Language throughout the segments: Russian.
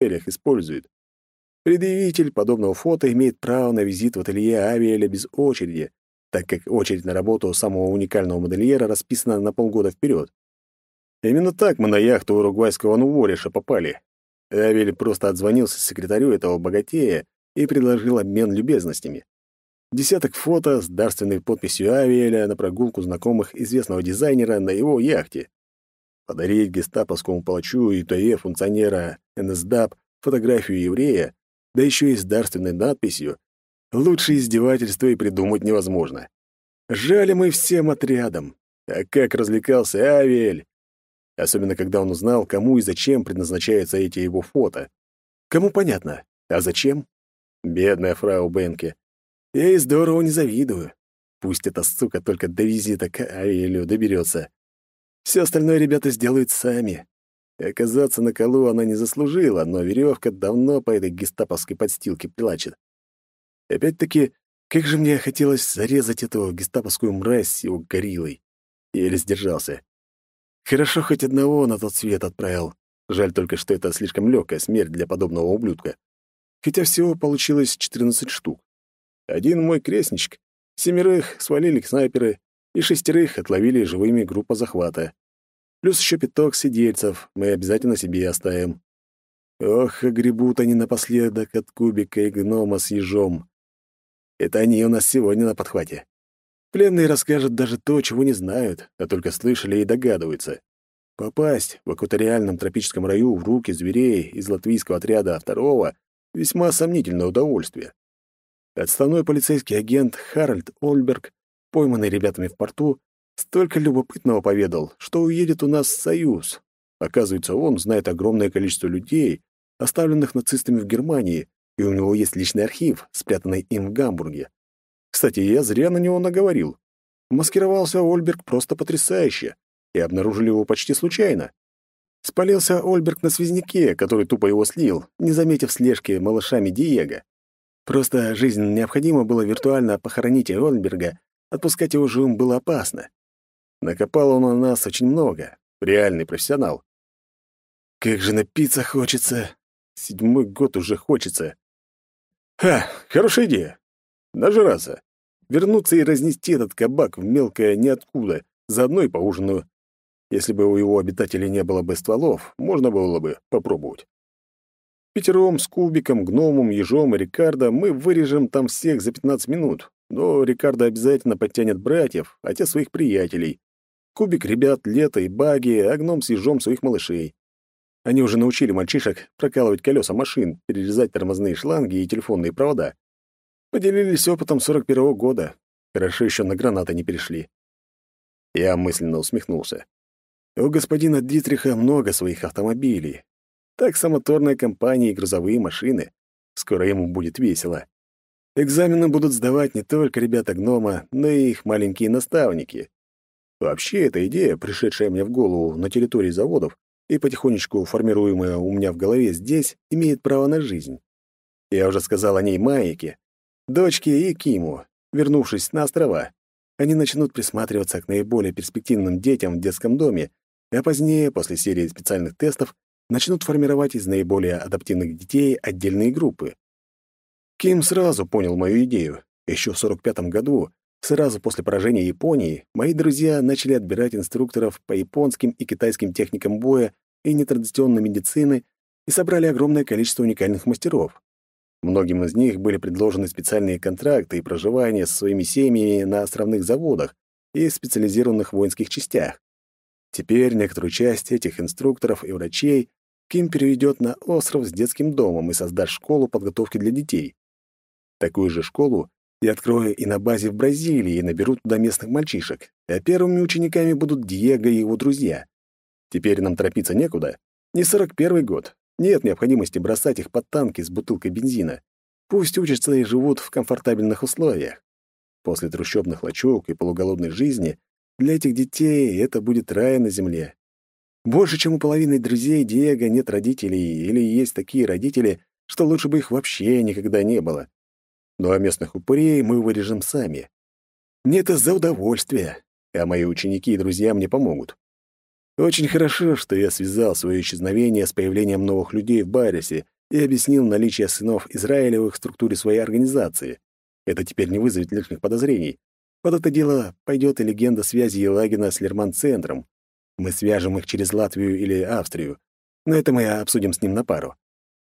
целях использует. Предъявитель подобного фото имеет право на визит в ателье Авиэля без очереди, так как очередь на работу самого уникального модельера расписана на полгода вперед. Именно так мы на яхту уругвайского Нувориша попали. Авель просто отзвонился секретарю этого богатея и предложил обмен любезностями. Десяток фото с дарственной подписью Авиэля на прогулку знакомых известного дизайнера на его яхте. Подарить гестаповскому палачу и ТЕ функционера НСДАП фотографию еврея, да еще и с дарственной надписью, лучше издевательства и придумать невозможно. Жали мы всем отрядом. А как развлекался Авиэль! Особенно, когда он узнал, кому и зачем предназначаются эти его фото. Кому понятно, а зачем? Бедная фрау Бенке. Я ей здорово не завидую. Пусть эта сука только до визита к Авиэлю доберется. Все остальное ребята сделают сами. И оказаться на колу она не заслужила, но веревка давно по этой гестаповской подстилке плачет. Опять-таки, как же мне хотелось зарезать эту гестаповскую мразь с его гориллой. Еле сдержался. Хорошо хоть одного на тот свет отправил. Жаль только, что это слишком легкая смерть для подобного ублюдка. Хотя всего получилось 14 штук. Один мой крестничек, семерых свалили снайперы, и шестерых отловили живыми группа захвата. Плюс еще пяток сидельцев мы обязательно себе оставим. Ох, гребут они напоследок от кубика и гнома с ежом. Это они у нас сегодня на подхвате. Пленные расскажут даже то, чего не знают, а только слышали и догадываются. Попасть в экваториальном тропическом раю в руки зверей из латвийского отряда второго — весьма сомнительное удовольствие. Отставной полицейский агент Харальд Ольберг, пойманный ребятами в порту, столько любопытного поведал, что уедет у нас в Союз. Оказывается, он знает огромное количество людей, оставленных нацистами в Германии, и у него есть личный архив, спрятанный им в Гамбурге. Кстати, я зря на него наговорил. Маскировался Ольберг просто потрясающе, и обнаружили его почти случайно. Спалился Ольберг на связняке, который тупо его слил, не заметив слежки малышами Диего. Просто жизнь необходимо было виртуально похоронить Ольберга, отпускать его живым было опасно. Накопал он на нас очень много, реальный профессионал. Как же напиться хочется. Седьмой год уже хочется. Ха, хорошая идея. Нажраться. Вернуться и разнести этот кабак в мелкое ниоткуда, заодно и поужинаю. Если бы у его обитателей не было бы стволов, можно было бы попробовать. Пятером с Кубиком, Гномом, Ежом и Рикардо мы вырежем там всех за 15 минут, но Рикардо обязательно подтянет братьев, а те своих приятелей. Кубик — ребят Лето и Баги, а Гном с Ежом своих малышей. Они уже научили мальчишек прокалывать колеса машин, перерезать тормозные шланги и телефонные провода. Поделились опытом 41-го года. Хорошо еще на гранаты не перешли. Я мысленно усмехнулся. У господина Дитриха много своих автомобилей. Таксомоторная компания и грузовые машины. Скоро ему будет весело. Экзамены будут сдавать не только ребята гнома, но и их маленькие наставники. Вообще, эта идея, пришедшая мне в голову на территории заводов и потихонечку формируемая у меня в голове здесь, имеет право на жизнь. Я уже сказал о ней Майке, дочке и Киму, вернувшись на острова. Они начнут присматриваться к наиболее перспективным детям в детском доме, а позднее, после серии специальных тестов, начнут формировать из наиболее адаптивных детей отдельные группы. Ким сразу понял мою идею. Еще в 45 году, сразу после поражения Японии, мои друзья начали отбирать инструкторов по японским и китайским техникам боя и нетрадиционной медицины и собрали огромное количество уникальных мастеров. Многим из них были предложены специальные контракты и проживание со своими семьями на островных заводах и специализированных воинских частях. Теперь некоторую часть этих инструкторов и врачей Ким переведет на остров с детским домом и создаст школу подготовки для детей. Такую же школу я открою и на базе в Бразилии и наберу туда местных мальчишек, а первыми учениками будут Диего и его друзья. Теперь нам торопиться некуда. Не 41 год, нет необходимости бросать их под танки с бутылкой бензина. Пусть учатся и живут в комфортабельных условиях. После трущобных лачуг и полуголодной жизни для этих детей это будет рай на земле. Больше, чем у половины друзей Диего нет родителей, или есть такие родители, что лучше бы их вообще никогда не было. Ну а местных упырей мы вырежем сами. Мне это за удовольствие, а мои ученики и друзья мне помогут. Очень хорошо, что я связал свое исчезновение с появлением новых людей в Барисе и объяснил наличие сынов Израилевых в структуре своей организации. Это теперь не вызовет лишних подозрений. Под это дело пойдет и легенда связи Елагина с Лерман-центром. Мы свяжем их через Латвию или Австрию. Но это мы обсудим с ним на пару.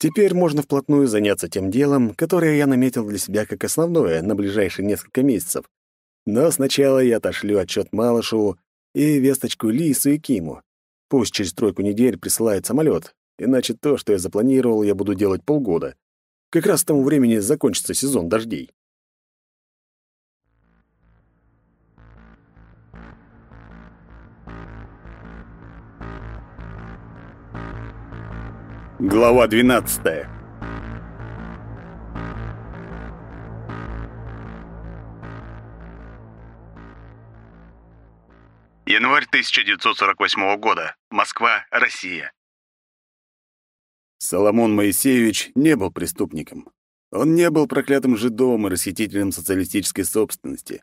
Теперь можно вплотную заняться тем делом, которое я наметил для себя как основное на ближайшие несколько месяцев. Но сначала я отошлю отчет Малышеву и весточку Лису и Киму. Пусть через тройку недель присылают самолет, иначе то, что я запланировал, я буду делать полгода. Как раз к тому времени закончится сезон дождей. Глава 12. Январь 1948 года. Москва, Россия. Соломон Моисеевич не был преступником. Он не был проклятым жидом и расхитителем социалистической собственности.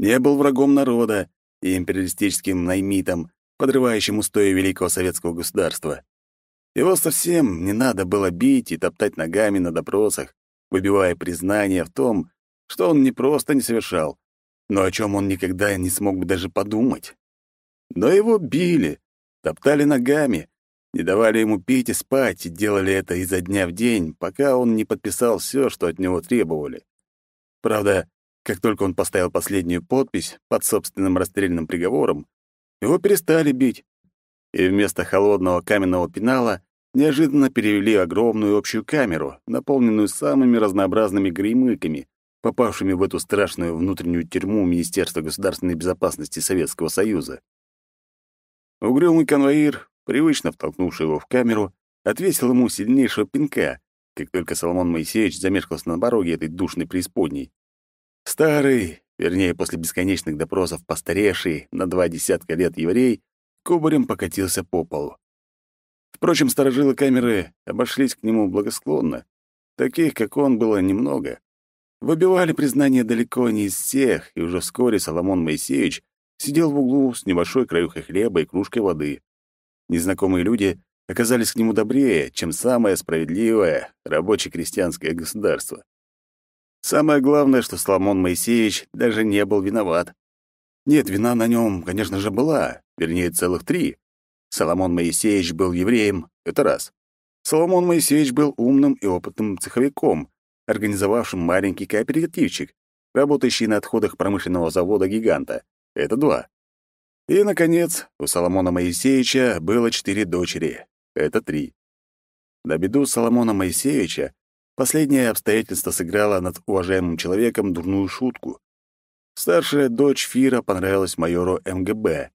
Не был врагом народа и империалистическим наймитом, подрывающим устои великого советского государства. Его совсем не надо было бить и топтать ногами на допросах, выбивая признание в том, что он не просто не совершал, но о чем он никогда не смог бы даже подумать. Но его били, топтали ногами, не давали ему пить и спать, и делали это изо дня в день, пока он не подписал все, что от него требовали. Правда, как только он поставил последнюю подпись под собственным расстрельным приговором, его перестали бить, и вместо холодного каменного пенала неожиданно перевели огромную общую камеру, наполненную самыми разнообразными гремыками, попавшими в эту страшную внутреннюю тюрьму Министерства государственной безопасности Советского Союза. Угрюмый конвоир, привычно втолкнувший его в камеру, отвесил ему сильнейшего пинка, как только Соломон Моисеевич замешкался на пороге этой душной преисподней. Старый, вернее, после бесконечных допросов постаревший на два десятка лет еврей, кубарем покатился по полу. Впрочем, сторожилы камеры обошлись к нему благосклонно. Таких, как он, было немного. Выбивали признание далеко не из всех, и уже вскоре Соломон Моисеевич сидел в углу с небольшой краюхой хлеба и кружкой воды. Незнакомые люди оказались к нему добрее, чем самое справедливое рабоче-крестьянское государство. Самое главное, что Соломон Моисеевич даже не был виноват. Нет, вина на нем, конечно же, была, вернее, целых три. Соломон Моисеевич был евреем, это раз. Соломон Моисеевич был умным и опытным цеховиком, организовавшим маленький кооперативчик, работающий на отходах промышленного завода-гиганта. Это два. И, наконец, у Соломона Моисеевича было четыре дочери. Это три. На беду Соломона Моисеевича последнее обстоятельство сыграло над уважаемым человеком дурную шутку. Старшая дочь Фира понравилась майору МГБ.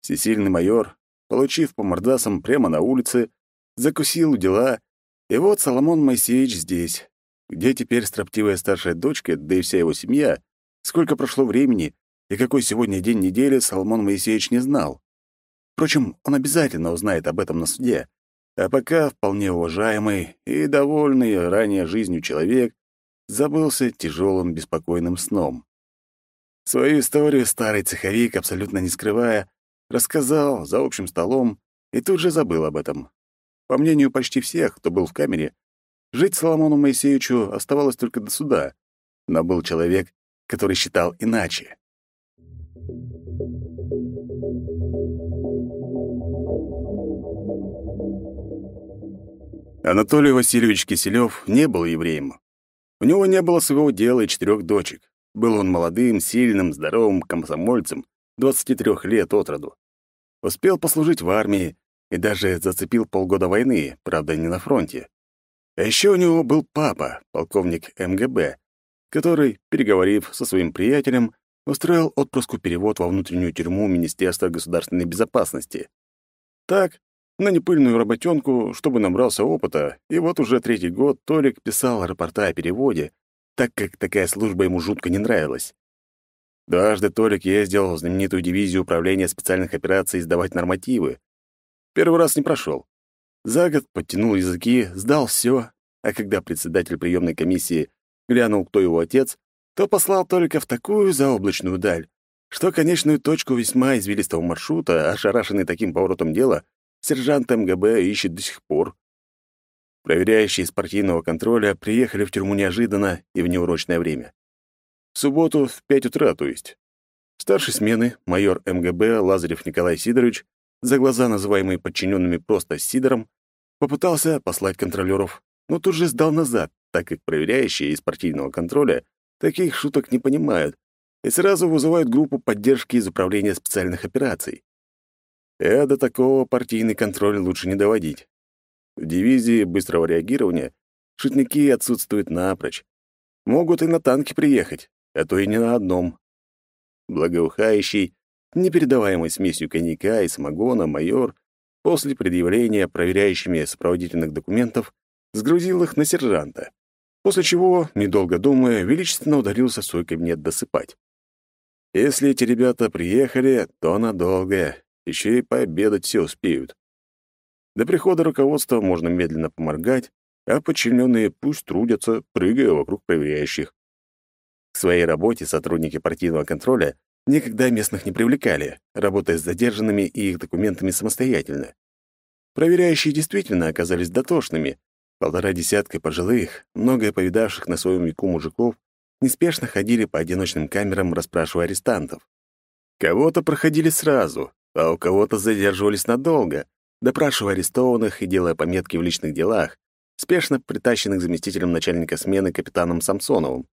Всесильный майор получив по мордасам прямо на улице, закусил дела, и вот Соломон Моисеевич здесь. Где теперь строптивая старшая дочка, да и вся его семья? Сколько прошло времени, и какой сегодня день недели, Соломон Моисеевич не знал. Впрочем, он обязательно узнает об этом на суде. А пока вполне уважаемый и довольный ранее жизнью человек забылся тяжелым беспокойным сном. Свою историю старый цеховик, абсолютно не скрывая, Рассказал за общим столом и тут же забыл об этом. По мнению почти всех, кто был в камере, жить Соломону Моисеевичу оставалось только до суда. Но был человек, который считал иначе. Анатолий Васильевич Киселев не был евреем. У него не было своего дела и четырех дочек. Был он молодым, сильным, здоровым комсомольцем, 23 лет от роду. Успел послужить в армии и даже зацепил полгода войны, правда, не на фронте. А еще у него был папа, полковник МГБ, который, переговорив со своим приятелем, устроил отпуску перевод во внутреннюю тюрьму Министерства государственной безопасности. Так, на непыльную работенку, чтобы набрался опыта, и вот уже третий год Толик писал рапорта о переводе, так как такая служба ему жутко не нравилась. Дважды Толик ездил в знаменитую дивизию управления специальных операций сдавать нормативы. Первый раз не прошел. За год подтянул языки, сдал все, а когда председатель приемной комиссии глянул, кто его отец, то послал Толика в такую заоблачную даль, что конечную точку весьма извилистого маршрута, ошарашенный таким поворотом дела, сержант МГБ ищет до сих пор. Проверяющие из партийного контроля приехали в тюрьму неожиданно и в неурочное время. В субботу в пять утра, то есть. Старший смены, майор МГБ Лазарев Николай Сидорович, за глаза называемый подчиненными просто Сидором, попытался послать контролеров, но тут же сдал назад, так как проверяющие из партийного контроля таких шуток не понимают и сразу вызывают группу поддержки из Управления специальных операций. А до такого партийный контроль лучше не доводить. В дивизии быстрого реагирования шутники отсутствуют напрочь. Могут и на танке приехать, а то и не на одном. Благоухающий, непередаваемой смесью коньяка и самогона майор после предъявления проверяющими сопроводительных документов сгрузил их на сержанта, после чего, недолго думая, величественно ударился в свой кабинет досыпать. Если эти ребята приехали, то надолго, еще и пообедать все успеют. До прихода руководства можно медленно поморгать, а подчиненные пусть трудятся, прыгая вокруг проверяющих. Своей работе сотрудники партийного контроля никогда местных не привлекали, работая с задержанными и их документами самостоятельно. Проверяющие действительно оказались дотошными. Полтора десятка пожилых, многое повидавших на своем веку мужиков, неспешно ходили по одиночным камерам, расспрашивая арестантов. Кого-то проходили сразу, а у кого-то задерживались надолго, допрашивая арестованных и делая пометки в личных делах, спешно притащенных заместителем начальника смены капитаном Самсоновым.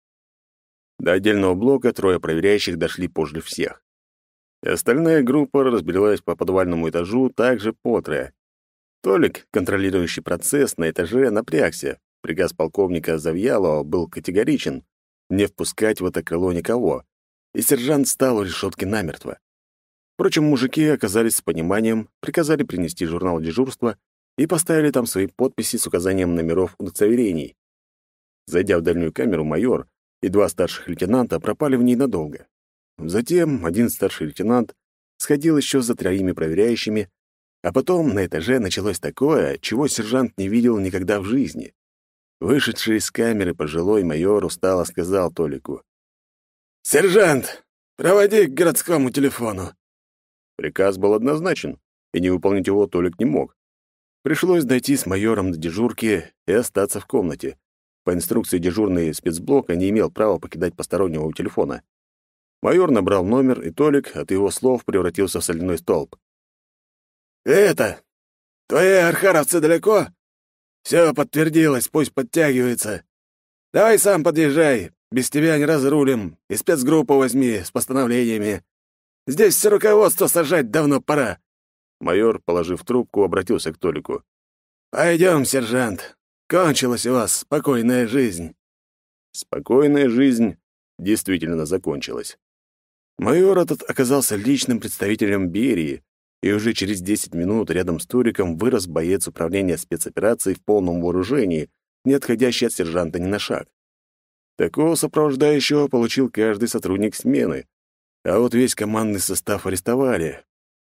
До отдельного блока трое проверяющих дошли позже всех. И остальная группа разбилась по подвальному этажу также по трое. Толик, контролирующий процесс на этаже, напрягся. Приказ полковника Завьялова был категоричен — не впускать в это крыло никого, и сержант стал у решетки намертво. Впрочем, мужики оказались с пониманием, приказали принести журнал дежурства и поставили там свои подписи с указанием номеров удостоверений. Зайдя в дальнюю камеру, майор и два старших лейтенанта пропали в ней надолго. Затем один старший лейтенант сходил еще за троими проверяющими, а потом на этаже началось такое, чего сержант не видел никогда в жизни. Вышедший из камеры пожилой майор устало сказал Толику. «Сержант, проводи к городскому телефону. Приказ был однозначен, и не выполнить его Толик не мог. Пришлось дойти с майором до дежурки и остаться в комнате. По инструкции дежурный спецблока не имел права покидать постороннего у телефона. Майор набрал номер, и Толик от его слов превратился в соляной столб. «Это! Твои архаровцы далеко? Все подтвердилось, пусть подтягивается. Давай сам подъезжай, без тебя не разрулим, и спецгруппу возьми с постановлениями. Здесь все руководство сажать давно пора». Майор, положив трубку, обратился к Толику. «Пойдем, сержант. Кончилась у вас спокойная жизнь». Спокойная жизнь действительно закончилась. Майор этот оказался личным представителем Берии, и уже через 10 минут рядом с Туриком вырос боец управления спецопераций в полном вооружении, не отходящий от сержанта ни на шаг. Такого сопровождающего получил каждый сотрудник смены, а вот весь командный состав арестовали.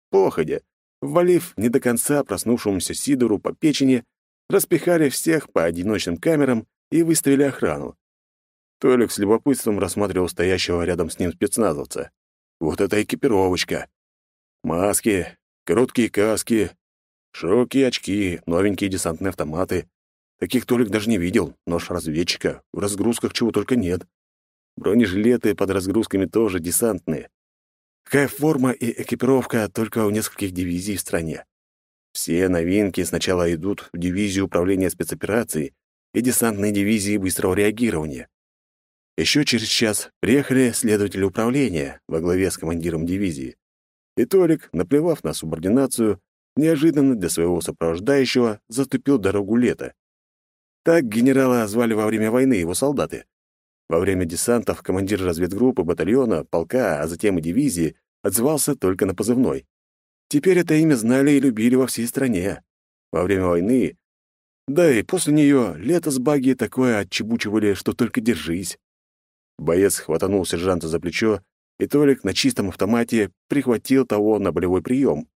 Походя, ввалив не до конца проснувшемуся Сидору по печени, распихали всех по одиночным камерам и выставили охрану. Толик с любопытством рассматривал стоящего рядом с ним спецназовца. Вот это экипировочка! Маски, короткие каски, широкие очки, новенькие десантные автоматы. Таких Толик даже не видел, нож разведчика, в разгрузках чего только нет. Бронежилеты под разгрузками тоже десантные. Какая форма и экипировка только у нескольких дивизий в стране. Все новинки сначала идут в дивизию управления спецоперацией и десантной дивизии быстрого реагирования. Еще через час приехали следователи управления во главе с командиром дивизии. И Толик, наплевав на субординацию, неожиданно для своего сопровождающего заступил дорогу лета. Так генерала звали во время войны его солдаты. Во время десантов командир разведгруппы батальона, полка, а затем и дивизии отзывался только на позывной. Теперь это имя знали и любили во всей стране. Во время войны, да и после нее, лето с баги такое отчебучивали, что только держись. Боец хватанул сержанта за плечо, и Толик на чистом автомате прихватил того на болевой прием.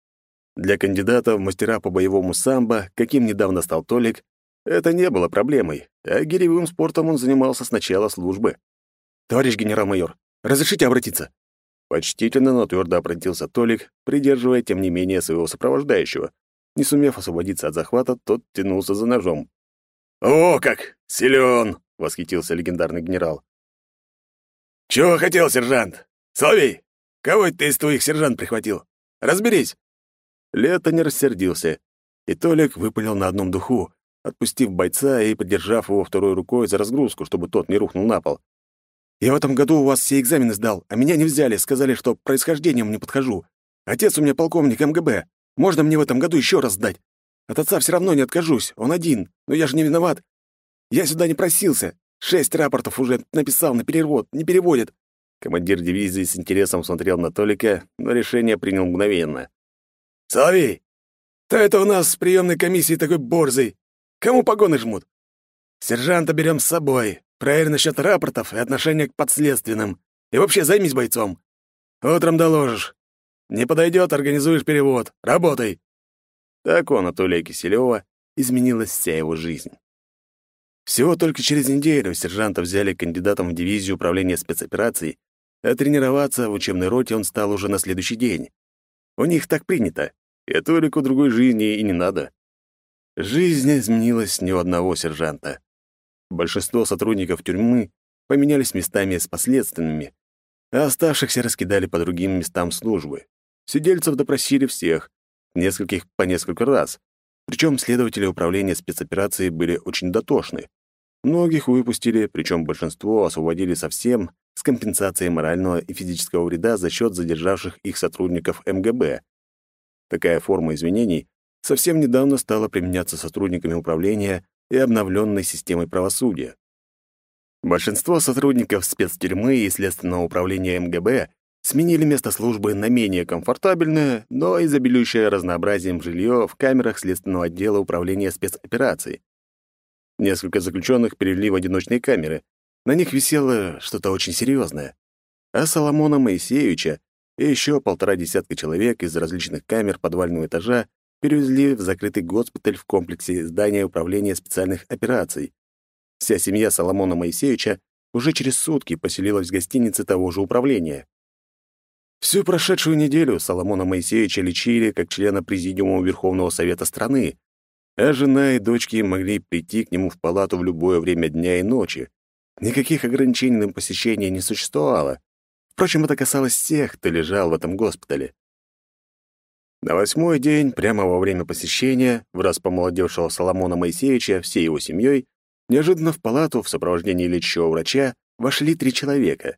Для кандидата в мастера по боевому самбо, каким недавно стал Толик, это не было проблемой, а гиревым спортом он занимался с начала службы. «Товарищ генерал-майор, разрешите обратиться?» Почтительно, но твердо обратился Толик, придерживая, тем не менее, своего сопровождающего. Не сумев освободиться от захвата, тот тянулся за ножом. «О, как! Силен!» — восхитился легендарный генерал. «Чего хотел, сержант? Соловей, кого ты из твоих сержант прихватил? Разберись!» Лето не рассердился, и Толик выпалил на одном духу, отпустив бойца и подержав его второй рукой за разгрузку, чтобы тот не рухнул на пол. «Я в этом году у вас все экзамены сдал, а меня не взяли, сказали, что происхождением не подхожу. Отец у меня полковник МГБ. Можно мне в этом году еще раз сдать? От отца все равно не откажусь, он один, но я же не виноват. Я сюда не просился. Шесть рапортов уже написал на перевод, не переводят». Командир дивизии с интересом смотрел на Толика, но решение принял мгновенно. «Соловей, кто это у нас в приемной комиссии такой борзый? Кому погоны жмут? Сержанта берем с собой. Проверь насчет рапортов и отношения к подследственным. И вообще займись бойцом. Утром доложишь. Не подойдет, организуешь перевод. Работай. Так он от Киселева изменилась вся его жизнь. Всего только через неделю сержанта взяли кандидатом в дивизию управления спецопераций, а тренироваться в учебной роте он стал уже на следующий день. У них так принято, и Толику другой жизни и не надо. Жизнь изменилась ни у одного сержанта. Большинство сотрудников тюрьмы поменялись местами с последственными, а оставшихся раскидали по другим местам службы. Сидельцев допросили всех, нескольких по несколько раз. Причем следователи управления спецоперацией были очень дотошны. Многих выпустили, причем большинство освободили совсем с компенсацией морального и физического вреда за счет задержавших их сотрудников МГБ. Такая форма извинений совсем недавно стала применяться сотрудниками управления и обновленной системой правосудия. Большинство сотрудников спецтюрьмы и следственного управления МГБ сменили место службы на менее комфортабельное, но изобилующее разнообразием жилье в камерах следственного отдела управления спецопераций. Несколько заключенных перевели в одиночные камеры. На них висело что-то очень серьезное. А Соломона Моисеевича и еще полтора десятка человек из различных камер подвального этажа перевезли в закрытый госпиталь в комплексе здания управления специальных операций. Вся семья Соломона Моисеевича уже через сутки поселилась в гостинице того же управления. Всю прошедшую неделю Соломона Моисеевича лечили как члена Президиума Верховного Совета страны, а жена и дочки могли прийти к нему в палату в любое время дня и ночи. Никаких ограничений на посещение не существовало. Впрочем, это касалось всех, кто лежал в этом госпитале. На восьмой день, прямо во время посещения, в раз помолодевшего Соломона Моисеевича всей его семьей, неожиданно в палату в сопровождении лечащего врача вошли три человека.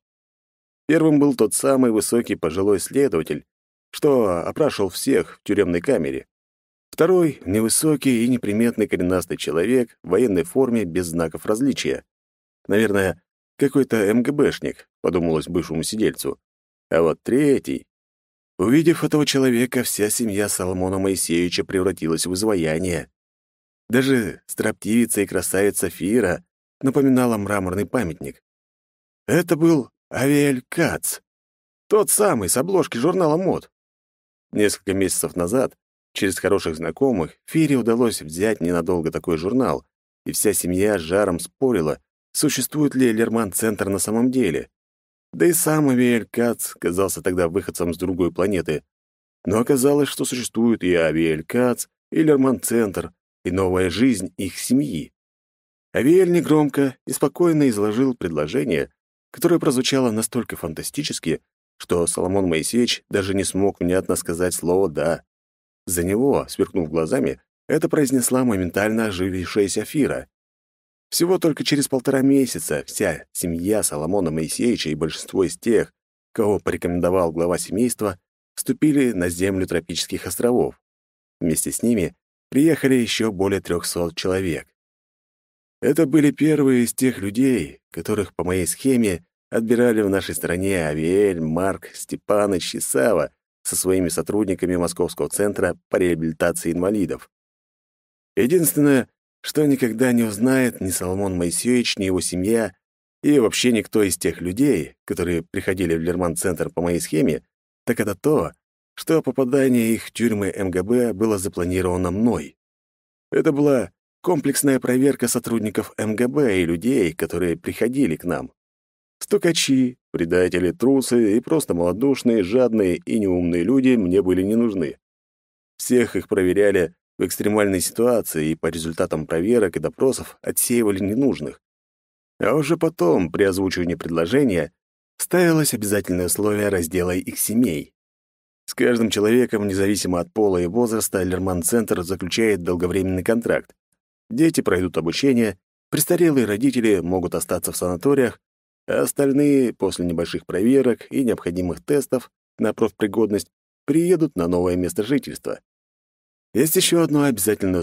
Первым был тот самый высокий пожилой следователь, что опрашивал всех в тюремной камере. Второй — невысокий и неприметный коренастый человек в военной форме без знаков различия. Наверное, какой-то МГБшник, подумалось бывшему сидельцу. А вот третий Увидев этого человека, вся семья Соломона Моисеевича превратилась в изваяние. Даже строптивица и красавица Фира напоминала мраморный памятник. Это был Авиэль Кац, тот самый с обложки журнала «Мод». Несколько месяцев назад, через хороших знакомых, Фире удалось взять ненадолго такой журнал, и вся семья с жаром спорила, существует ли Лерман-центр на самом деле. Да и сам Авиэль Кац казался тогда выходцем с другой планеты. Но оказалось, что существует и Авиэль Кац, и Лерман-центр, и новая жизнь их семьи. Авиэль негромко и спокойно изложил предложение, которое прозвучало настолько фантастически, что Соломон Моисеевич даже не смог внятно сказать слово «да». За него, сверкнув глазами, это произнесла моментально оживившаяся Фира. Всего только через полтора месяца вся семья Соломона Моисеевича и большинство из тех, кого порекомендовал глава семейства, вступили на землю тропических островов. Вместе с ними приехали еще более трехсот человек. Это были первые из тех людей, которых по моей схеме отбирали в нашей стране Авиэль, Марк, Степаныч и Сава со своими сотрудниками Московского центра по реабилитации инвалидов. Единственное, что никогда не узнает ни Соломон Моисеевич, ни его семья, и вообще никто из тех людей, которые приходили в Лерман-центр по моей схеме, так это то, что попадание их в тюрьмы МГБ было запланировано мной. Это была комплексная проверка сотрудников МГБ и людей, которые приходили к нам. Стукачи, предатели, трусы и просто малодушные, жадные и неумные люди мне были не нужны. Всех их проверяли в экстремальной ситуации и по результатам проверок и допросов отсеивали ненужных. А уже потом, при озвучивании предложения, ставилось обязательное условие раздела их семей. С каждым человеком, независимо от пола и возраста, Лерман-центр заключает долговременный контракт. Дети пройдут обучение, престарелые родители могут остаться в санаториях, а остальные, после небольших проверок и необходимых тестов на профпригодность, приедут на новое место жительства. Есть еще одно обязательное